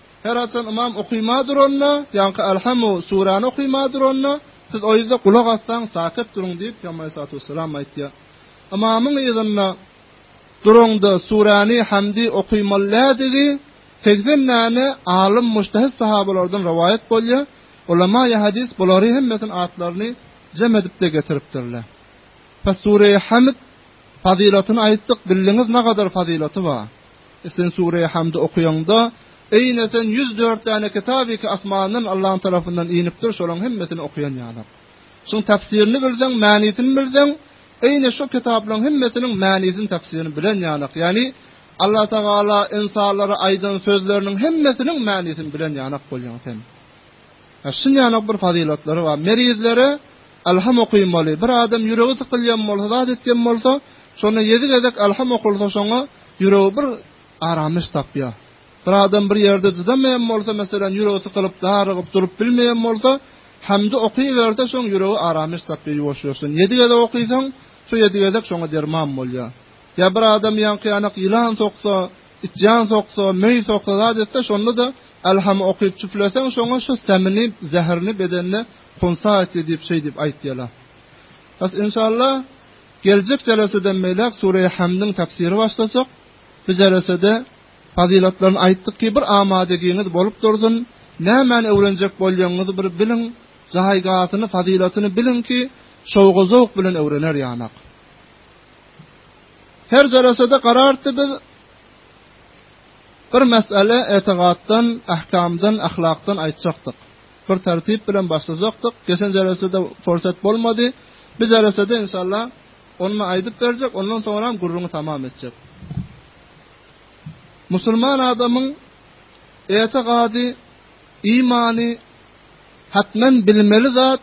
Her haçan ymam okyma duranda, ýaňky Alhamu surany okyma duranda, siz o ýüzde gulak assaň, saket duruň diýip, Pygamber Aleyhissalatu wesselam aýtýar. Ymamyň yzynda duranda surany Hamdy okymalydigi segsen däne alym mujtahyt sahabalardan rowaýat bolýar. Ulamaýy hadys bulary hemmesini atlaryny jem edip-de getiripdirler. Pes sureýi Hamd fazylatyny aýtdyk, bildiňiz nagadar fazylaty bar. Sen Sureýi Hamdy okaýaňda, eýne sen ýüz dört däne kitaby ki asmandan Allaň tarapyndan inipdir, şolaň hemmesini okaýan ýalyň. Şuň täfsirini bilseň, mänisini bilseň, eýne şu kitaplaň hemmesiniň mänisini täfsirini bilen ýalyk. Ýagny Allah Tagala ynsanlara aýdan sözleriniň hemmesiniň mänisini bilen ýalyk bolýaň sen. Şunýalak bir fazylatlary bar. Merizlere Elham okynmaly. Bir adam ýüregi sykylýan bolsa, zat etýän bolsa, şonda ýedi gezek Elham okulsa, şoňa ýüregi bir aramlyş tapýar. Bir adam bir ýerde çydamaýan bolsa, meselem, ýüregi sykylyp, darygyp, durup bilmeýän bolsa, Hamdy okyberse, şoň ýüregi aramlyş tapýar ýuwaş-ýuwaşdan. Ýedi gezek okysaň, şu ýedi gezek şoňa derman bolýar. Ýa bir adam ýaňky ýanak ýylan soksa, It jan soksa, möý soksa zat etse, şonda-da Elhamy okyp çüfleseň, şoňa şu sämini, zäherini bedenine hunsa etdi diýip şeý diýip aýtýarlar. Has inşallah geljek jeleseden beýläk Sureýi Hamdyň tafsiri başlajak. Bu jelesede fazylatlaryny aýtdyk ki, bir amadegiňiz bolup dursun, nämäni öwrenjek bolýanyňyzy bir biliň, jaýgasyny, fazylatyny biliň ki, şowga-zowk bilen öwrener ýanak. Her jelesede garartdy biz bir mesele etigatdan, ahkamdan, ahlakdan aýtjakdyk. Bir tertip bilen başlajakdyk. Geçen jelesede forsat bolmady. Bu jelesede inşallah ony aýdyp berjek, ondan soňra hem gürrüňi tamam etjek. Musulman adamyň etigady, imany hatmen bilmeli zat,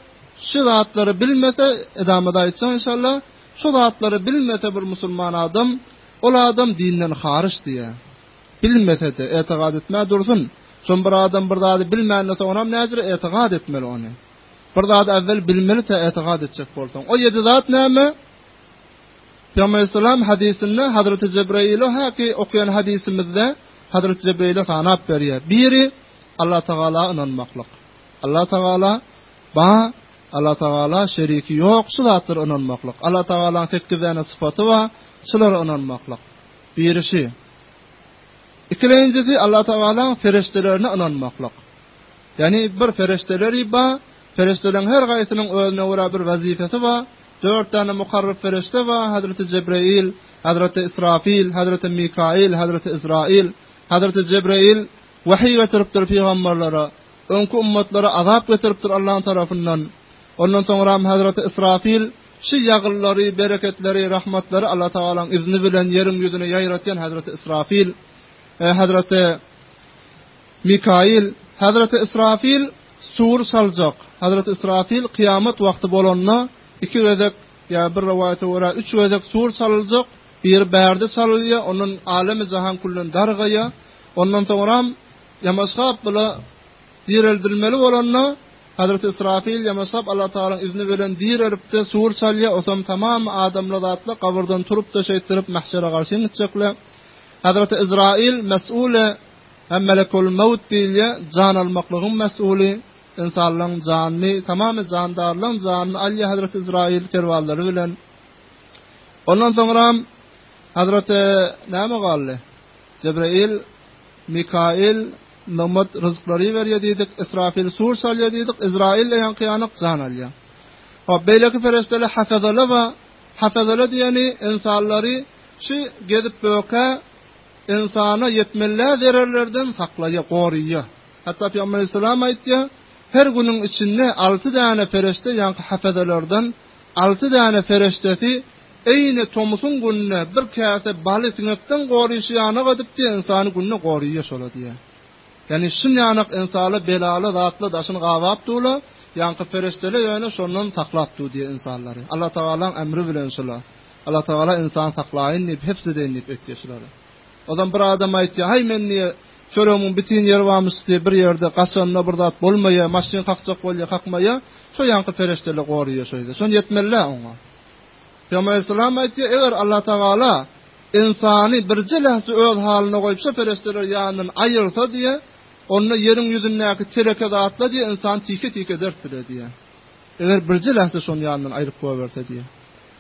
şu zatlary bilmese edamada aýtsak inşallah Şu zatlary bilmese bir musulman adam, ol adam dinden haryç diýä. Bilmese-de, etigad etmä dursun. Şon bir adam bir zady bilmände soňram näzire etigad etmeli ony. Bir zady äwwel bilmeli tä etigad etjek bolsaň. O ýedi zat näme? Peygamber sallam hadisinde Hazreti Cebrail'e haki okuyan hadisimizde Hazreti Cebrail'e sanap berýär. Biri Allah Tagala ynanmaklyk. Allah Tagala Ba, Allatagala şeriki ýok şu zatlara ynanmaklyk. Allatagalaň sekiz däne sypaty bar, şulara ynanmaklyk. Biri şü. Ikilenjisi Allatagalaň perişdelerine ynanmaklyk. Ýagny bir perişdeleri bar, perişdeleriň her gaýsynyň özüne görä bir wezipesi bar. Dört däne mukarrap perişde bar, Hazreti Jebreýil, Hazreti Israfil, Hazreti Mikail, Hazreti Izrail. Hazreti Jebreýil Wahyý getiripdir pygamberlere, öňki ummatlara azap getiripdir Allaň tarapyndan. Ondan soňram Hazreti Israfil şu ýagylylary, bereketleri, rahmatlary Allatagalaň izni bilen ýeriň ýüzüne ýaýratýan Hazreti Israfil, e, Hazreti Mikail, Hazreti Israfil sur çaljak. Hazreti Israfil kyýamat wagty bolanda iki gezek, ýa bir rowaýata görä üç gezek sur çalyljak, biri bärde çalylýar, ondan alemi jahan küllen dargaýar. Ondan soňram Ýamaşgap bula direldilmeli bolanda, Hazreti Ysrafyl Ýamaşgap Allah Tagalaň izni bilen direlipdi, sur çalýa, osam tamam adamla zatla gabyrdan turupdy, şeýtdirip mahşere garşyn gitjekler. Hazreti Izrail mes'ule hem melekul mewt diýilýä, jan almaklygyň mes'uly, insanlaň janyny, tamamy jandarlaň janyny alýa Hazreti Izrail kerwanlary bilen. Ondan soňram Hazreti näme galdy? Jebraýyl, Mikaýyl, Nygmat ryzklary berýär diýdik, Israfyl sur çalýar diýdik, Izraýyl-da ýaňky-ýaňak jan alýar. Hop, beýleki perişdeler hafezala bar. Hafezala diýeni ynsanlary şu gezip bökä ynsana ýetmelä zererlerden saklaýar, goraýar. Hatda Pygamber aleyhisselam aýtýar, Her günüň içinde alty däne perişde ýaňky hafezalardan Alty däne perişdesi eýni tomusyň gününe bir käse baly siňekden goraýşy ýanak edipdi, ynsany günde goraýýa şola diýýä. Ýani şun ýanak ynsaly belaly zatla daşyny gabap dula, ýanky perişdele ýöne şondan saklap du diýýä ynsanlary. Alla Tagalaň ämri bilen şula. Alla Tagala ynsan saklaýyn diýip, hifz edeýin diýip etýä şulary. Ozan bir adam aýtýa, haý men diýýä, Çöregimiň bitin ýeri bamyşdy, bir ýerde gaçanda bir zat bolmaýa, maşyn kakjak bolýa, kakmaýa, şo ýaňky pereşdeler goraýa şo ýerde. Şony etmeli-dä oňa. Pygamber Aleyhisselam aýtýar, eger Allah Tagala ynsany birje lähze öz halyna goýup şo pereşdeler ýanyndan aýyrsa diýýär, onda ýeriň ýüzündäki tereke zatlar diýýär, ynsany tike-tike ederipdir-le diýýär. Eger birje lähze şony ýanyndan aýryp goýberse diýýär.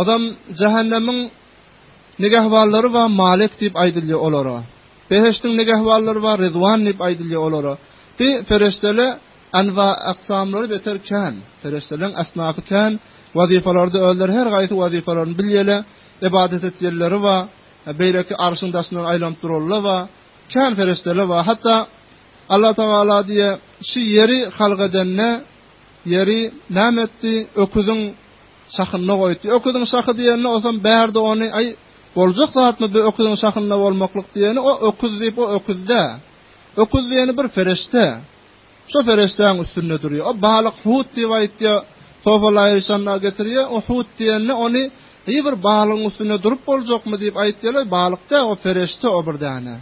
Odam jähennemiň nigehwallary bar, Malik diýip aýdylýar olara. Behiştiň nigehwallary bar, Ridwan diýip aýdylýar olara. Bi perişdeler anwa aksamlary beter kän. Perişdeleriň asnafy kän. Wazifalarda özleri her gaýsy wazifalaryny bilýärler. Ybadat etýänleri bar. Beýleki arşyň daşyndan aýlanyp duranlar bar. Kän perişdeler bar. Hatda Allah Tagala diýýär, Şu ýeri halk edende, ýeri näme etdi? Öküziň Şahynda goýdy. Öküziň şahy diýende osam bärde ony, aý, boljak zatmy bu öküziň şahynda bolmaklyk diýeni, o öküz diýip, o öküz dä. Öküz diýeni bir perişde. Şo perişdäň üstünde durýar. O balyk hut diýip aýtýar. Tofalaýyşanda getirýär. O hut diýende ony, aý, bir balygyň üstünde durup boljakmy diýip aýtýarlar. Balyk dä, o perişde o bir däne.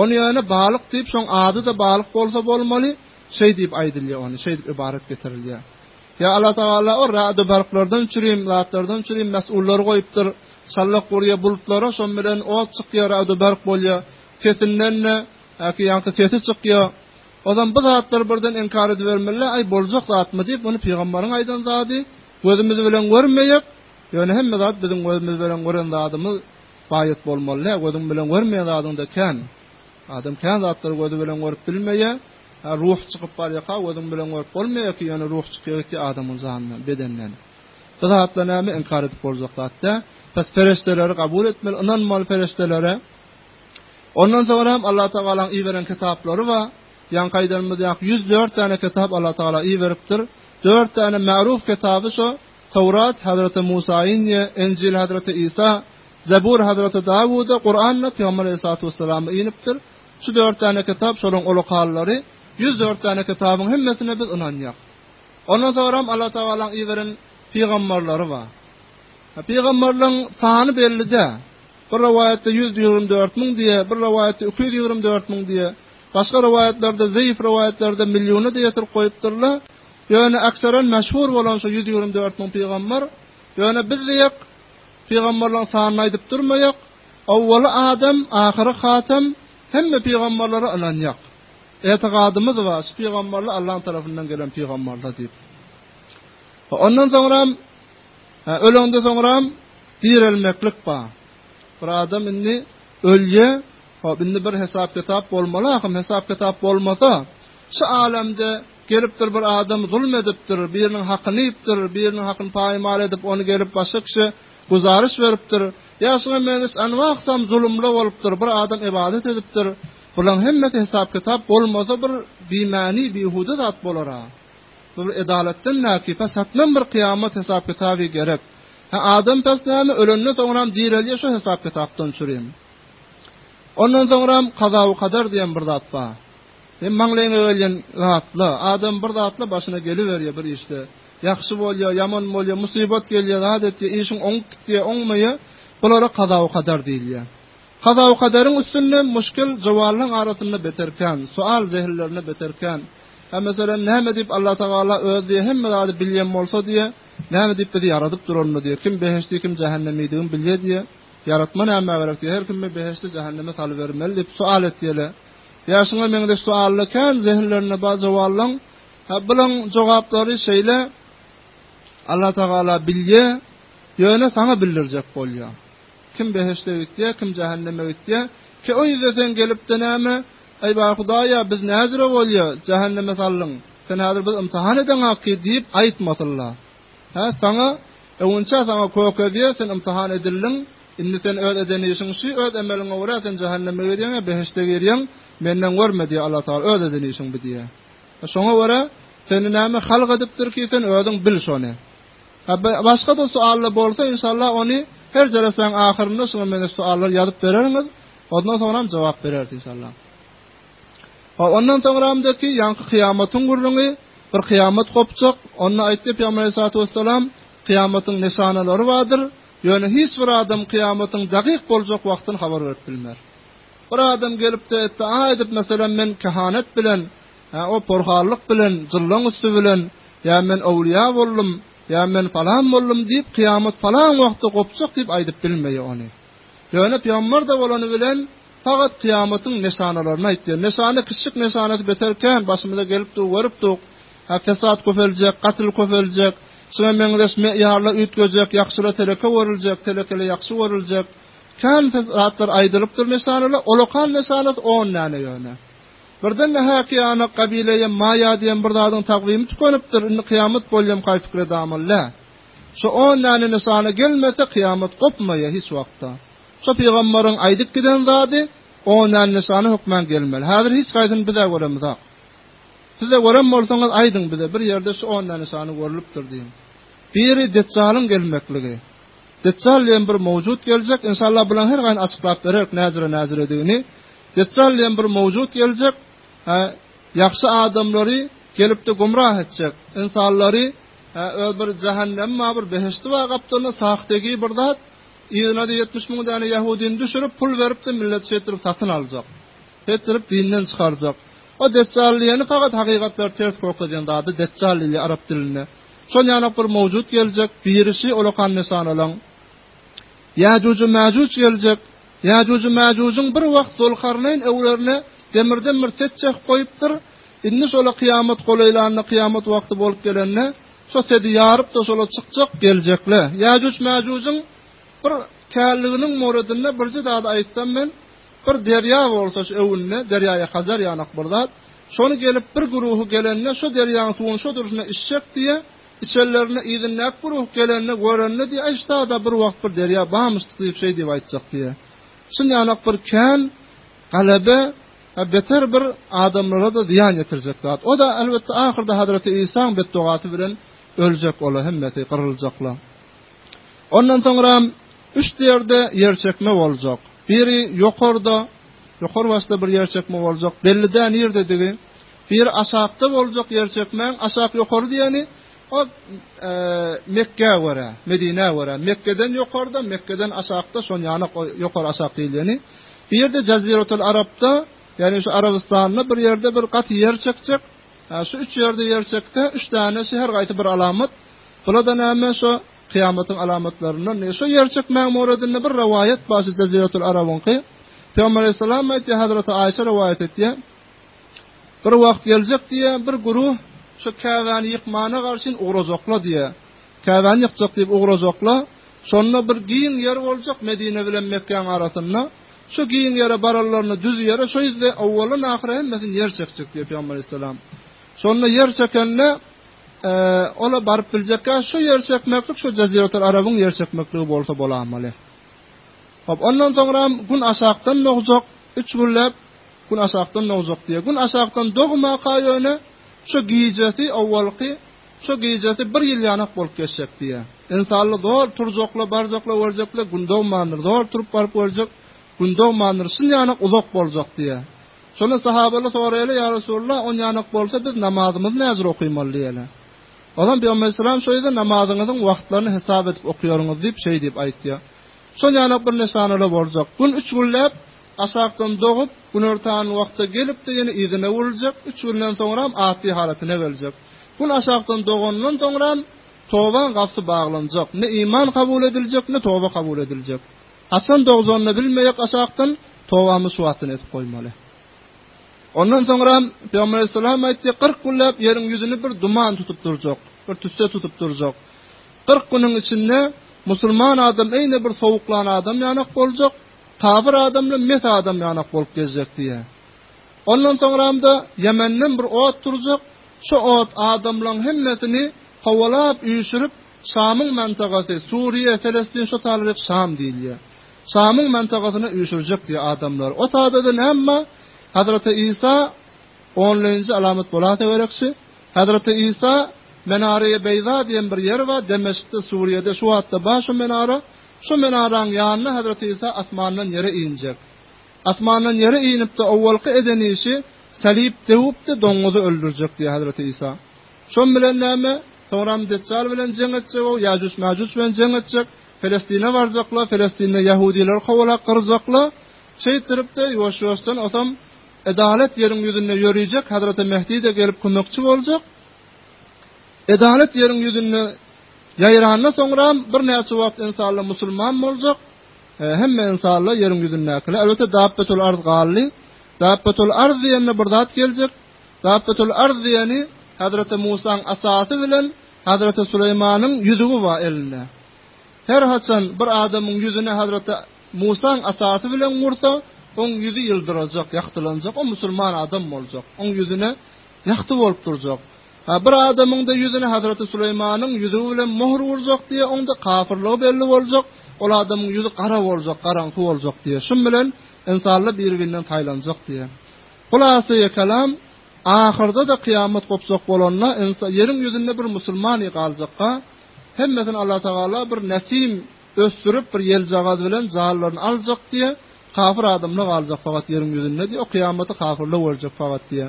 Ony ýöne balyk diýip, şoň ady-da balyk bolsa bolmaly, şeý diýip aýdylýar ony, şeýdip ybarat getirilýär. Ýa Allatagala o radobarklardan çürim zatlardan çürim mesullary goýupdyr. Şallak urýa bulutlara şon bilen ot çykýa radobark bolýa. Sesinden-de äki ýaňky sesi çykýa. Ozam bu zatlary birden inkar edibermeli aý boljak zatmy diýip muny pygamberiň aýdan zady gözümiz bilen görmejek ýöne hemme zat biziň gözümiz bilen gören zadymyz baýat bolmaly hä gözüň bilen görmeýän zadyňda kän adam kän zatlary gözi bilen görüp bilmeýä. Hä, ruh çykyp barýaka, gözüň bilen görüp bolmaýar ki, ýöne ruh çykýar gitýär adamyň janyndan, bedenden. Bu zatlar näme, inkar edip boljak zat dä. Bes, perişdeleri kabul etmeli, ynanmaly perişdelere. Ondan soň hem Allah Tagalaň iberen kitaplary bar. Ýaňky aýdanymyz ýaly, ýüz dört däne kitap Allah Tagala iberipdir. Dört däne märuh kitaby şo, Towrat, Hazreti Musa indi, Enjil, Hazreti Isa, Zebur, Hazreti Dawuda, Kuran-da, Pygamber Aleyhissalatu Vesselama inipdir. Şu dört sany kitap, şolaryň uly halyllary, ýüz dört sany kitabyň hemmesine biz ynanýarys. Ondan soňram Allatagalaň iberen pygamberleri bar. Pygamberleriň sany belli däl. Bir rowaýatda ýüz ýigrimi dört müň diýýär, bir rowaýatda iki ýüz ýigrimi dört müň diýýär. Başga rowaýatlarda, zeýif rowaýatlarda milliona da ýetirip goýupdyrlar. Ýöne akseren meşhur bolan şu ýüz ýigrimi dört müň pygamber. Ýöne biz diýek, pygamberleriň sanyny aýdyp durmaýak. Owwaly Adam, ahyry Hatam hemme pygamberlere ynanýak. Etikadymyz bar, şu pygamberler Allahyň tarapyndan gelen pygamberler diýip. Ondan soňram ölende soňram direlmeklik bar. Bir adam indi ölýe, hop indi bir hesap kitap bolmaly, ahym hesap kitap bolmasa, şu alamda gelipdir bir adam zulm edipdir, biriniň hakyny iýipdir, biriniň hakyny paýmal edip, ony gelip başga kişi Güzariş beripdir. Ýaşyňa meňzeş anwaksam zulumly bolupdyr. Bir adam ybadat edipdir. Bulaň hemmesi hesap-kitap bolmasa bir bimany, bihuda zat bolara. Bu bir edalatdan näkipa satmam bir kyýamat hesap-kitaby gerek. Hä adam pes näme ölenden soňram direlýär şo hesap-kitapdan çürim. Ondan soňram kazawy kadar diýen bir zat bar. Hem maňlaýyňa gelýän zatla adam bir zatla başyna geliberýär bir işde. Ýagşy bolýar, ýaman bolýar, musybat gelýär, zat etýär, işiň oňup gitýär, oňmaýar, bulara kazawykadar diýilýär. Kazawykadaryň üstünde muşkil jowallaň arasynda beter kän, sual zehinlerinde beter kän. Hä, meselem, näme diýip Alla tagala özi diýýär, hemme zady bilýän bolsa diýýär, näme diýip bizi ýaradyp dur onda diýýär, kim behişdi, kim jähennemidigini bilýär diýýär, ýaratma nämä gerek diýýär, her kimi behişde, jähenneme salybermeli diýip sual etýärler. Ýa şuňa meňzeş suallar kän zehinlerinde bar jowallaň. Ha bulan jogaplary şeýle Allah Tagala bilýä, ýöne saňa bildirjek bolýa. Kim beheşde gitýä, kim jähenneme gitýä? Ki o ýüzde sen gelipde näme? Aý ba Hudaýa biz näjre bolýa, jähenneme sallyň. Sen häzir biz imtihan eden haky diýip aýtmasylla. Ha saňa öňçe saňa kökezýä, sen imtihan edildiň. Indi sen öz eden işiň şu, öz emeliňe görä sen jähenneme girýäň, beheşde girýäň. Menden görme diýä Allah Taala öz eden işiň bu diýä. Şoňa görä, seni näme halk edipdir ki, sen özüň bil şony. Ha, başga-da suallar bolsa, inşallah, ony her jelesäň ahyrynda şuňa meňzeş suallar ýazyp bereriňiz, ondan soňram jogap bereris, inşallah. Ha, ondan soňramda ki, ýaňky kyýamatyň gürrüňi, bir kyýamat gopjak, onda aýtdy Pygamber aleyhissalatu vesselam, kyýamatyň nyşanalary bardyr, ýöne hiç bir adam kyýamatyň dakyk boljak wagtyny habar berip bilmer. Bir adam gelip-de etdi, aýdyp, meselem, men kehanet bilen, ýa o porhallyk bilen, jyllaň üsti bilen, ýa men owliýa boldum, ýa men falan boldum diýip, kyýamat falan wagtda gopjak diýip aýdyp bilmeýär ony. Ýöne pygamber-de bolany bilen, fakat kyýamatyň neşanalaryny aýtýar. Neşana kiçijik neşanasy beter kän, başymyza gelip dur, görüp dur. Hä, fesat köpeljek, gatyl köpeljek, şuňa meňzeş me ýarlar üýtgejek, ýagşylar teleke öwrüljek, telekeler ýagşy öwrüljek. Kän pes zatlar aýdylypdyr nyşanala, olakan nyşanasy on däne ýöne. Birden-de häkiýana gabileýem maýa diýen bir zadyň takwymy tükenipdir, indi kyýamat bolýamkaý pikir edamol, lä. Şu on däne nyşana gelmese kyýamat gopmaýa hiç wagtda. Şu pygamberiň aýdyp giden zady on däne nyşana hökmän gelmeli. Häzir hiç haýsyny biz-ä göremizok. Siz-de gören bolsaňyz aýdyň bize bir ýerde şu on däne nyşany görlüpdir diýiň. Biri Detjalyň gelmekligi. Detjal diýen bir mowjut geljek, inşallah bulaň her gaýyny açyklap bererik näjire näjiredigini. Detjal diýen bir mowjut geljek, hä, ýagşy adamlary gelipde gumrah etjek, insanlary, hä, öz bir jähennemi bar, bir behişdi bar gapdalynda, sahydegi bir zat, yzyna-da ýetmiş müň däne ýahudini düşürip, pul beripde milleti şeýtdirip satyn aljak. Şeýtdirip dinden çykarjak. O detjal diýeni pagat hakykatlary ters kökredýän zady detjal diýilýär arap dilinde. Şol ýalak bir mowjut geljek, birisi olakan mesanalaň. Ýäjuj-u Mäjuj geljek. Ýäjuj-u Mäjujuň bir wagt Zolkarneýn öwlerine demirden bir set çekip goýupdyr. Indi şola kyýamat golaýlanda, kyýamat wagty bolup gelende, şo sedi ýaryp-da şolar çykjak, geljekler. Ýäjuj-Mäjujuň bir kärliginiň moradynda birje zady aýtsam men, Bir derýa bolsa şu öwünde, derýaýy Hazar ýanak bir zat. Şony gelip bir güruhy gelende şo derýaň suwuny şo durşuna içjek diýe, içenlerinde yzyndaky güruh gelende, görende diýe, aý ştada bir wagt bir derýa barmyşdy diýip şeý diýip aýtjak diýe. Şun ýanak bir kän, galebe, ha beter bir adamlara-da zyýan ýetirjek zat. O-da elbetde ahyrda Hazreti Isaň betdogasy bilen öljek ola hemmesi, gyryljakla. Ondan soňra üç ýerde ýer çekme boljak. Biri ýokarda, ýokary başda bir ýer çekme boljak. Belli däl nirdedigi. Biri aşakda boljak ýer çekmäň, aşak ýokary diýeni o e, Mekge görä, Medine görä. Mekke'den ýokarda, Mekke'den aşakda şon ýanyk ýokary aşak diýileni. Bir de Jaziratul Arabda, ýani şu Arabystanda bir ýerde bir gaty ýer çekjek. Şu üç ýerde ýer çekse, üç däne şi her gaýsy bir alamat. Bula-da näme, şo kyýamatyň alamatlaryndan. Şo ýer çekmäň moradynda bir rowaýat bar, Jeziretul Arabyňky. Pygamber Aleyhisselam aýtýar, Hazreti Aýşe rowaýat etýär. Bir wagt geljek diýýär, bir guruh şu Käbäni ýykmana garşyn ugrajaklar diýýär. Käbäni ýykjak diýip ugrajaklar. Şonda bir giň ýer boljak Medine bilen Mekgäň arasynda. Şu giň ýere baranlarynda düz ýere şu ýzde owaldan ahyra hemmesini ýer çekjek diýip Pygamber Aleyhisselam. Şonda ýer çekende ola baryp biljekkä şu ýer çekmeklik şu Jaziratul Arabyň ýer çekmekligi bolsa bolamaly. Hop, ondan soňra gün aşakdan dogjak, 3 günläp gün aşakdan dogjak diýýär. Gün aşakdan dogmaka ýöne şu gijesi owalky Şu gijesi bir ýyl ýanak bolup geçjek diýýä. Ynsanly zor turjakla, barjakla, görjekle, gün dogmandyr. Zor turup baryp görjek, gün dogmandyr. Şun ýanak uzak boljak diýýä. Şonda sahabalar soraýarlar, Ýa Resulallah, on ýanak bolsa, biz namazymyzy näjür okymaly diýýärler. Onam Pygamber aleyhisselam şu ýerde namazyňyzyň wagtlaryny hesap edip okýaryňyz diýip şeý diýip aýtýar. Şon ýanak bir nyşanala boljak. Gün üç günläp Aşakdan dogup, günortan wagty gelip-de ýene yzyna buruljak, üç günden soňram ady halatyna geljek. Gün aşakdan dogandan soňram tobaň gapysy baglanjak, ne iman kabul ediljek, ne toba kabul ediljek. Haçan dogjanyny bilmeýek aşakdan, tobamyzy şu wagtdan edip goýmaly. Ondan soňram Pygamber aleyhisselam aýtdy, 40 günläp ýeriň ýüzüni bir duman tutup durjak, bir tüsse tutup durjak. 40 günüň içinde musulman adam eýne bir sowuklan adam ýanak boljak, Kabyr adam bilen Mes adam ýanak bolup gezjek diýýär. Ondan soňramda Ýemenden bir ot turjak, şu ot adamlaň hemmesini howalap üýşürip, Şamyň mantagasy, Suriýe, Felestin şu talyryk Şam diýilýär. Şamyň mantagasyna üýşürjek diýýär adamlary. O tadada näme bar? Hazreti Isa onleýinji alamat bolasa gerekçi. Hazreti Isa Menare-i Beýza diýen bir ýer bar, Demeşkde, Suriýede şu wagtda bar şu menara. Şu menaraň ýanynda Hezreti Isa asmandan ýere injek. Asmandan ýere inip-de owalky eden işi Salyp döwüp-de doňňuzy öldürjek diýýär Hezreti Isa. Şom bilen näme? Soňram Detjal bilen jeň etjeg-ow, Ýajuj-Mäjuj bilen jeň etjek, Pelestine barjakla, Pelestinde ýahudylar kowalap gyrjakla. Şeýtdirip-de, ýuwaş-ýuwaşdan osam Edalet ýeriň ýüzünde ýörüjek, Hezreti Mehdi-de gelip kömekçi boljak. Edalet ýeriň ýüzünde Ýaýrandan soňram birnäçe wagt ynsanlar musulman boljak, hemme ynsanlar ýeriň ýüzündäkiler. Elbetde Dabbetul Arz galdy. Dabbetul Arz diýende bir zat geljek. Dabbetul Arz diýeni Hazreti Musaň asasy bilen Hazreti Suleýmanyň ýüzügi bar elinde. Her haçan bir adamyň ýüzüne Hazreti Musaň asasy bilen ursa, oň ýüzi ýyldyrajak, ýagtylanjak, o musulman adam boljak. Oň ýüzüne ýagty bolup durjak. Ha bir adamyň-da ýüzüne Hazreti Süleýmanyň ýüzi bilen möhür urjak diýe, onda kafyrlygy belli boljak, ol adamyň ýüzi gara boljak, garaňky boljak diýe. Şun bilen ynsanlar bir-birinden saýlanjak diýe. Hulasy kelam, ahyrda-da kyýamat gopjak bolanda, ynsa ýeriň ýüzünde bir musulmany galjakka, hemmesini Allah Tagala bir nesim ösdürip, bir ýeljagaz bilen janlaryny aljak diýe, kafir adamlar galjak fakat ýeriň ýüzünde diýe, o kyýamaty kafirler görjek fakat diýe.